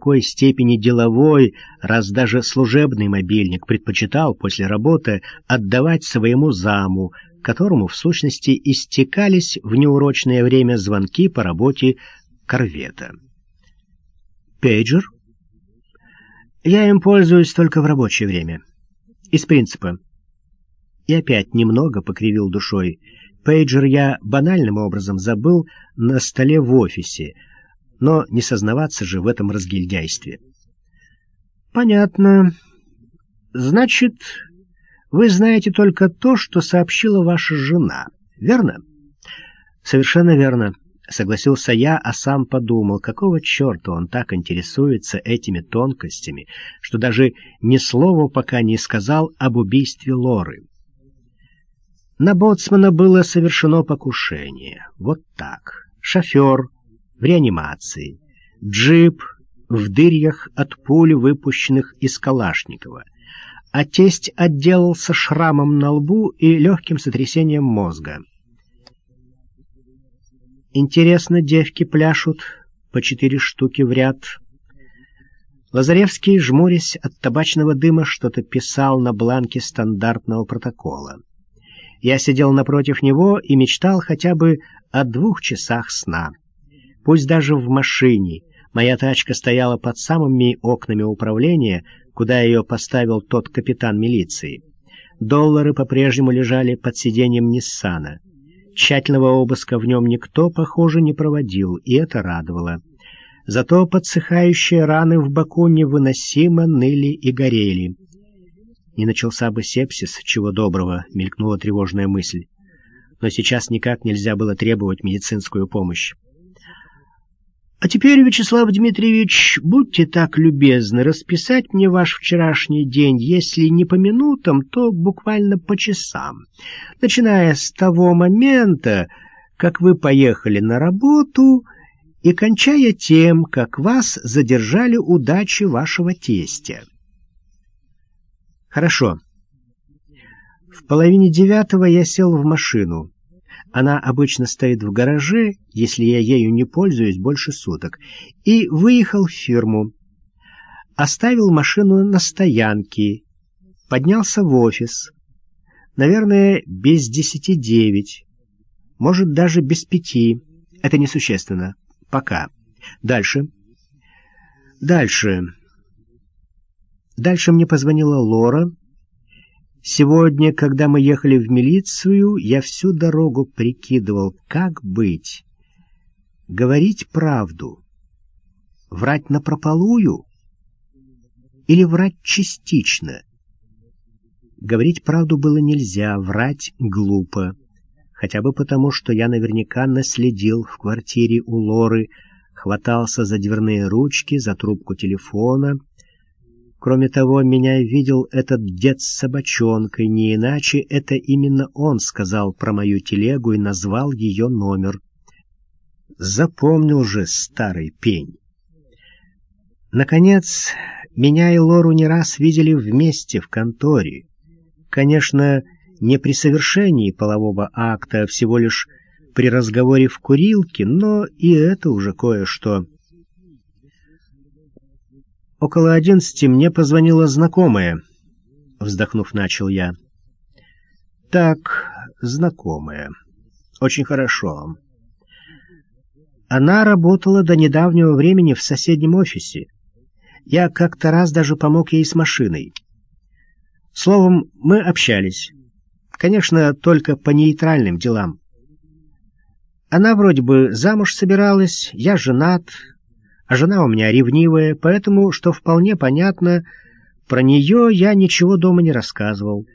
такой степени деловой, раз даже служебный мобильник предпочитал после работы отдавать своему заму, которому в сущности истекались в неурочное время звонки по работе корвета. Пейджер? Я им пользуюсь только в рабочее время. Из принципа. И опять немного покривил душой. Пейджер я банальным образом забыл на столе в офисе, но не сознаваться же в этом разгильдяйстве. Понятно. Значит, вы знаете только то, что сообщила ваша жена, верно? Совершенно верно. Согласился я, а сам подумал, какого черта он так интересуется этими тонкостями, что даже ни слова пока не сказал об убийстве Лоры. На боцмана было совершено покушение. Вот так. Шофер в реанимации. Джип в дырях от пуль, выпущенных из Калашникова. А тесть отделался шрамом на лбу и легким сотрясением мозга. Интересно, девки пляшут по четыре штуки в ряд. Лазаревский, жмурясь от табачного дыма, что-то писал на бланке стандартного протокола. Я сидел напротив него и мечтал хотя бы о двух часах сна. Пусть даже в машине. Моя тачка стояла под самыми окнами управления, куда ее поставил тот капитан милиции. Доллары по-прежнему лежали под сиденьем Ниссана. Тщательного обыска в нем никто, похоже, не проводил, и это радовало. Зато подсыхающие раны в боку невыносимо ныли и горели. Не начался бы сепсис, чего доброго, мелькнула тревожная мысль. Но сейчас никак нельзя было требовать медицинскую помощь. А теперь, Вячеслав Дмитриевич, будьте так любезны расписать мне ваш вчерашний день, если не по минутам, то буквально по часам, начиная с того момента, как вы поехали на работу, и кончая тем, как вас задержали удачи вашего тестя. Хорошо. В половине девятого я сел в машину. Она обычно стоит в гараже, если я ею не пользуюсь больше суток, и выехал в фирму. Оставил машину на стоянке, поднялся в офис. Наверное, без десяти девять, может, даже без пяти. Это несущественно. Пока. Дальше. Дальше. Дальше мне позвонила Лора, Сегодня, когда мы ехали в милицию, я всю дорогу прикидывал, как быть. Говорить правду? Врать напропалую? Или врать частично? Говорить правду было нельзя, врать глупо. Хотя бы потому, что я наверняка наследил в квартире у Лоры, хватался за дверные ручки, за трубку телефона — Кроме того, меня видел этот дед с собачонкой, не иначе это именно он сказал про мою телегу и назвал ее номер. Запомнил же старый пень. Наконец, меня и Лору не раз видели вместе в конторе. Конечно, не при совершении полового акта, а всего лишь при разговоре в курилке, но и это уже кое-что. Около одиннадцати мне позвонила знакомая. Вздохнув, начал я. Так, знакомая. Очень хорошо. Она работала до недавнего времени в соседнем офисе. Я как-то раз даже помог ей с машиной. Словом, мы общались. Конечно, только по нейтральным делам. Она вроде бы замуж собиралась, я женат, а жена у меня ревнивая, поэтому, что вполне понятно, про нее я ничего дома не рассказывал.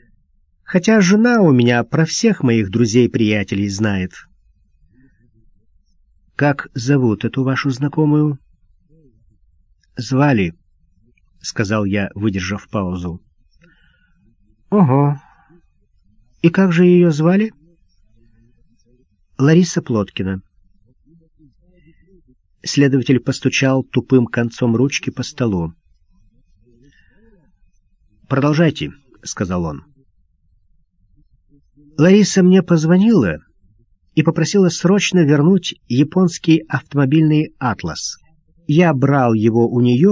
Хотя жена у меня про всех моих друзей-приятелей знает. «Как зовут эту вашу знакомую?» «Звали», — сказал я, выдержав паузу. «Ого! И как же ее звали?» «Лариса Плоткина». Следователь постучал тупым концом ручки по столу. «Продолжайте», — сказал он. Лариса мне позвонила и попросила срочно вернуть японский автомобильный «Атлас». Я брал его у нее